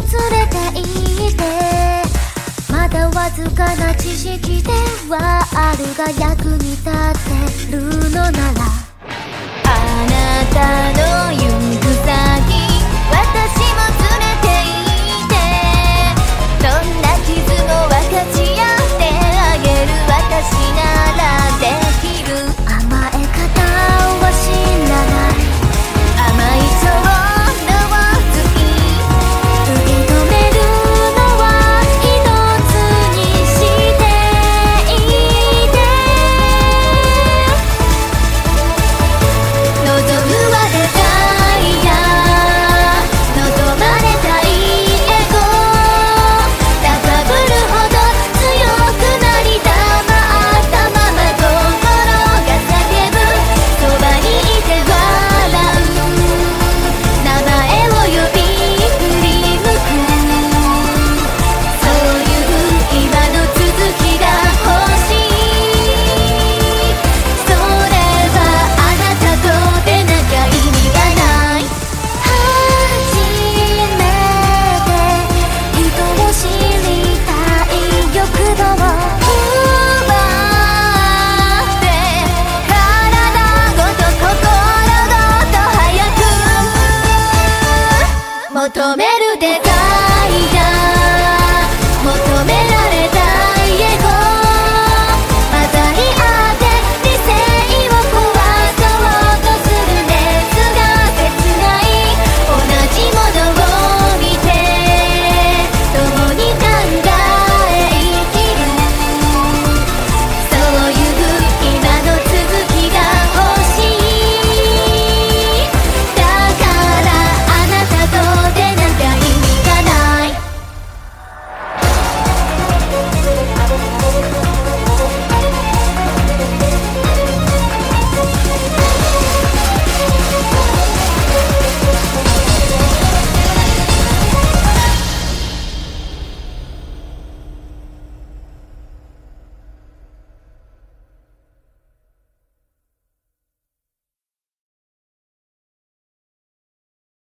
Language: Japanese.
連れていてまだわずかな知識ではあるが役に立ってるのなら。あなたの夢求めるデザイン。